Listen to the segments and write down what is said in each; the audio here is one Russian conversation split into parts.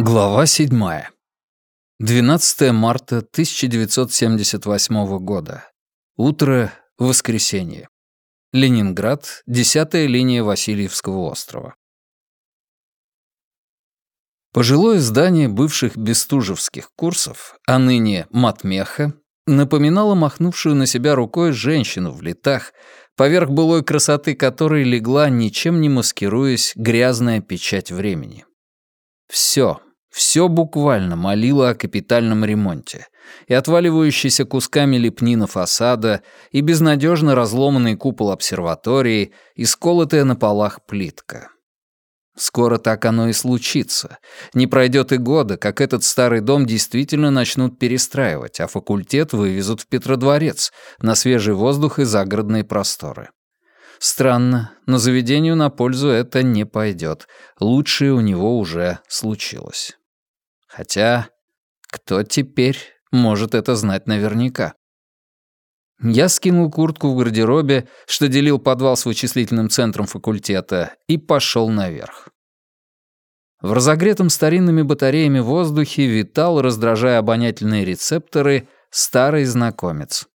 Глава 7. 12 марта 1978 года. Утро, воскресенье. Ленинград, 10-я линия Васильевского острова. Пожилое здание бывших бестужевских курсов, а ныне матмеха, напоминало махнувшую на себя рукой женщину в летах, поверх былой красоты которой легла, ничем не маскируясь, грязная печать времени. Все, все буквально молило о капитальном ремонте. И отваливающиеся кусками лепнина фасада, и безнадежно разломанный купол обсерватории, и сколотая на полах плитка. Скоро так оно и случится. Не пройдет и года, как этот старый дом действительно начнут перестраивать, а факультет вывезут в Петродворец, на свежий воздух и загородные просторы. Странно, но заведению на пользу это не пойдет. Лучшее у него уже случилось. Хотя, кто теперь может это знать наверняка? Я скинул куртку в гардеробе, что делил подвал с вычислительным центром факультета, и пошел наверх. В разогретом старинными батареями воздухе витал, раздражая обонятельные рецепторы, старый знакомец.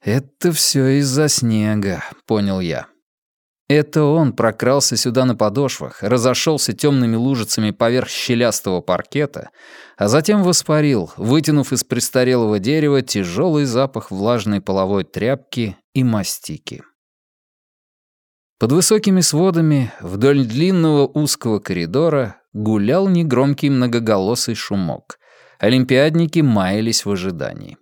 «Это все из-за снега», — понял я. Это он прокрался сюда на подошвах, разошелся темными лужицами поверх щелястого паркета, а затем воспарил, вытянув из престарелого дерева тяжелый запах влажной половой тряпки и мастики. Под высокими сводами, вдоль длинного узкого коридора, гулял негромкий многоголосый шумок. Олимпиадники маялись в ожидании.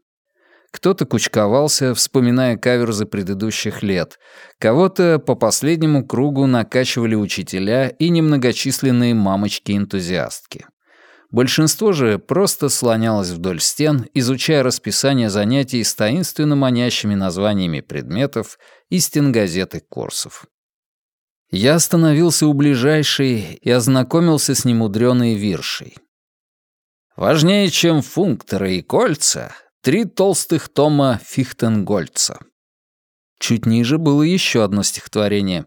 Кто-то кучковался, вспоминая каверзы предыдущих лет. Кого-то по последнему кругу накачивали учителя и немногочисленные мамочки-энтузиастки. Большинство же просто слонялось вдоль стен, изучая расписание занятий с таинственно манящими названиями предметов и стенгазеты курсов. Я остановился у ближайшей и ознакомился с немудреной виршей. Важнее, чем функторы и кольца, Три толстых тома Фихтенгольца. Чуть ниже было еще одно стихотворение.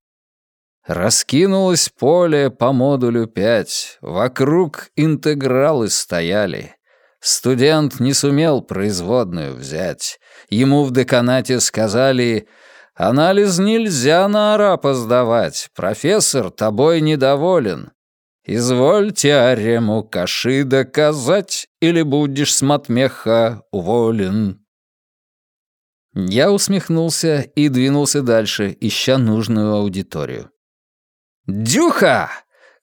«Раскинулось поле по модулю пять, вокруг интегралы стояли. Студент не сумел производную взять. Ему в деканате сказали, анализ нельзя на арапа сдавать, профессор тобой недоволен. «Изволь теорему Каши доказать, или будешь с матмеха уволен». Я усмехнулся и двинулся дальше, ища нужную аудиторию. «Дюха!»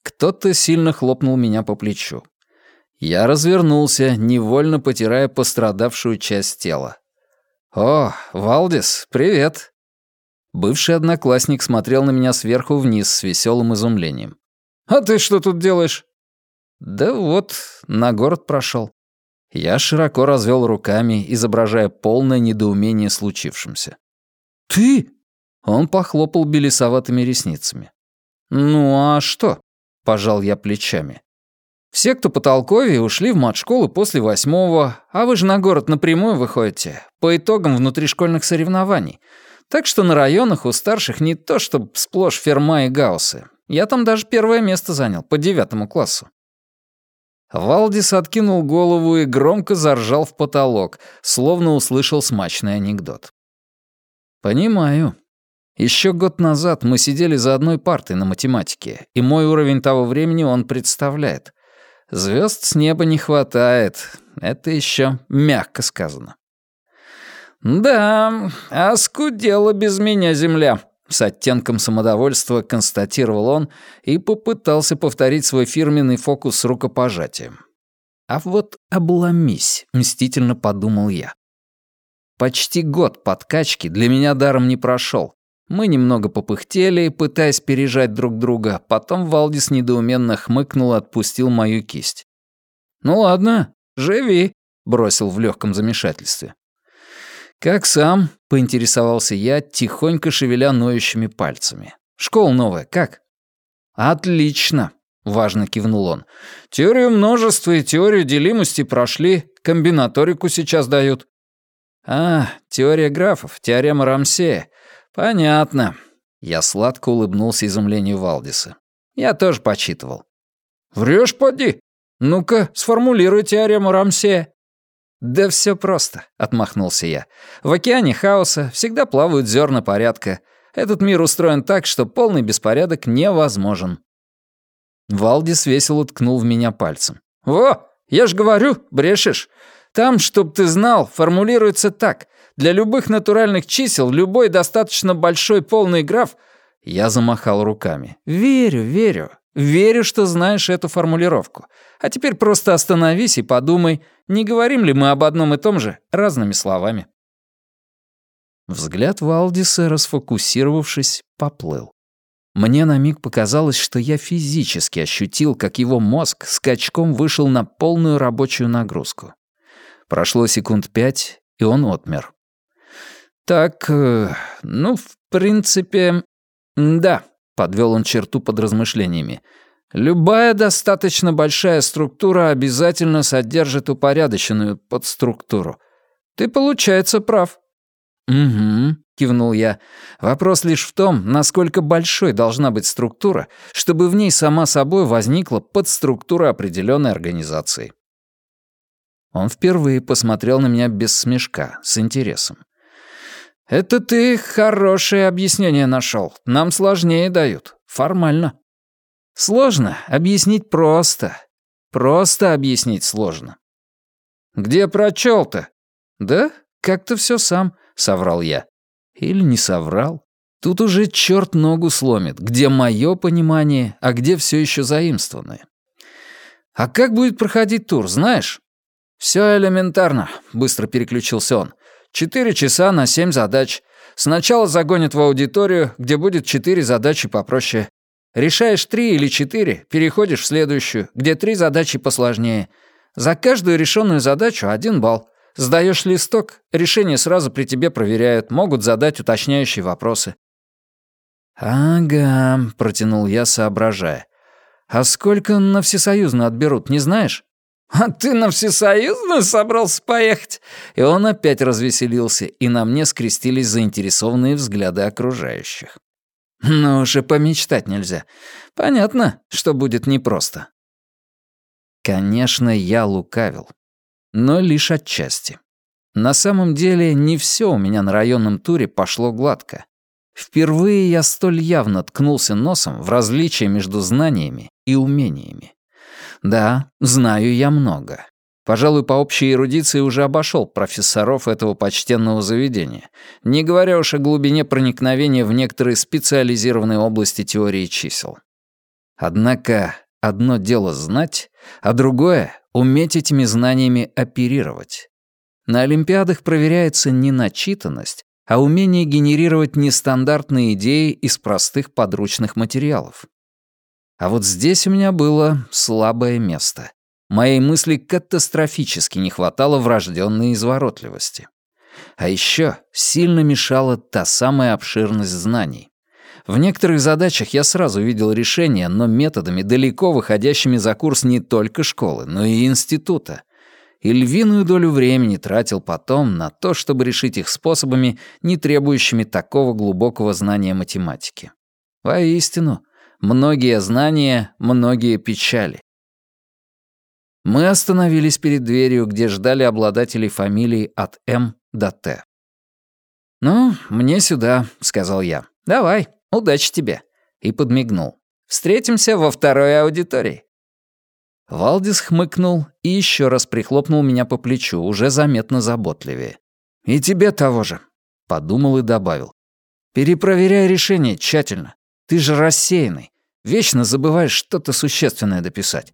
Кто-то сильно хлопнул меня по плечу. Я развернулся, невольно потирая пострадавшую часть тела. «О, Валдис, привет!» Бывший одноклассник смотрел на меня сверху вниз с веселым изумлением. «А ты что тут делаешь?» «Да вот, на город прошел». Я широко развел руками, изображая полное недоумение случившимся. «Ты?» Он похлопал белесоватыми ресницами. «Ну а что?» — пожал я плечами. «Все, кто потолковее, ушли в матшколу после восьмого, а вы же на город напрямую выходите, по итогам внутришкольных соревнований. Так что на районах у старших не то чтобы сплошь ферма и гауссы. Я там даже первое место занял, по девятому классу». Валдис откинул голову и громко заржал в потолок, словно услышал смачный анекдот. «Понимаю. Еще год назад мы сидели за одной партой на математике, и мой уровень того времени он представляет. Звезд с неба не хватает. Это еще мягко сказано». «Да, оскудела без меня земля», с оттенком самодовольства констатировал он и попытался повторить свой фирменный фокус с рукопожатием. «А вот обломись», — мстительно подумал я. Почти год подкачки для меня даром не прошел. Мы немного попыхтели, пытаясь пережать друг друга, потом Валдис недоуменно хмыкнул и отпустил мою кисть. «Ну ладно, живи», — бросил в легком замешательстве. «Как сам?» — поинтересовался я, тихонько шевеля ноющими пальцами. «Школа новая, как?» «Отлично!» — важно кивнул он. «Теорию множества и теорию делимости прошли, комбинаторику сейчас дают». «А, теория графов, теорема Рамсея. Понятно». Я сладко улыбнулся изумлению Валдиса. «Я тоже почитывал». «Врёшь, поди?» Ну-ка, сформулируй теорему Рамсея». «Да все просто», — отмахнулся я. «В океане хаоса всегда плавают зерна порядка. Этот мир устроен так, что полный беспорядок невозможен». Валдис весело ткнул в меня пальцем. «Во, я ж говорю, брешешь. Там, чтоб ты знал, формулируется так. Для любых натуральных чисел любой достаточно большой полный граф...» Я замахал руками. «Верю, верю. Верю, что знаешь эту формулировку. А теперь просто остановись и подумай, не говорим ли мы об одном и том же разными словами». Взгляд Валдиса, расфокусировавшись, поплыл. Мне на миг показалось, что я физически ощутил, как его мозг скачком вышел на полную рабочую нагрузку. Прошло секунд пять, и он отмер. «Так, э, ну, в принципе, да», — подвел он черту под размышлениями. «Любая достаточно большая структура обязательно содержит упорядоченную подструктуру. Ты, получается, прав». «Угу», — кивнул я. «Вопрос лишь в том, насколько большой должна быть структура, чтобы в ней сама собой возникла подструктура определенной организации». Он впервые посмотрел на меня без смешка, с интересом. «Это ты хорошее объяснение нашел. Нам сложнее дают. Формально». «Сложно. Объяснить просто. Просто объяснить сложно». «Где прочел-то?» «Да, как-то все сам», — соврал я. Или не соврал. Тут уже черт ногу сломит, где мое понимание, а где все еще заимствованное. «А как будет проходить тур, знаешь?» «Все элементарно», — быстро переключился он. «Четыре часа на семь задач. Сначала загонят в аудиторию, где будет четыре задачи попроще. Решаешь три или четыре, переходишь в следующую, где три задачи посложнее. За каждую решенную задачу один балл. Сдаешь листок, решение сразу при тебе проверяют, могут задать уточняющие вопросы». «Ага», — протянул я, соображая. «А сколько на всесоюзно отберут, не знаешь?» «А ты на всесоюзную собрался поехать?» И он опять развеселился, и на мне скрестились заинтересованные взгляды окружающих. «Ну уже помечтать нельзя. Понятно, что будет непросто». Конечно, я лукавил. Но лишь отчасти. На самом деле, не все у меня на районном туре пошло гладко. Впервые я столь явно ткнулся носом в различие между знаниями и умениями. Да, знаю я много. Пожалуй, по общей эрудиции уже обошел профессоров этого почтенного заведения, не говоря уж о глубине проникновения в некоторые специализированные области теории чисел. Однако одно дело знать, а другое — уметь этими знаниями оперировать. На Олимпиадах проверяется не начитанность, а умение генерировать нестандартные идеи из простых подручных материалов. А вот здесь у меня было слабое место. Моей мысли катастрофически не хватало врожденной изворотливости. А еще сильно мешала та самая обширность знаний. В некоторых задачах я сразу видел решение, но методами, далеко выходящими за курс не только школы, но и института. И львиную долю времени тратил потом на то, чтобы решить их способами, не требующими такого глубокого знания математики. Воистину, Многие знания, многие печали. Мы остановились перед дверью, где ждали обладателей фамилий от М до Т. «Ну, мне сюда», — сказал я. «Давай, удачи тебе». И подмигнул. «Встретимся во второй аудитории». Валдис хмыкнул и еще раз прихлопнул меня по плечу, уже заметно заботливее. «И тебе того же», — подумал и добавил. «Перепроверяй решение тщательно. Ты же рассеянный. Вечно забываешь что-то существенное дописать.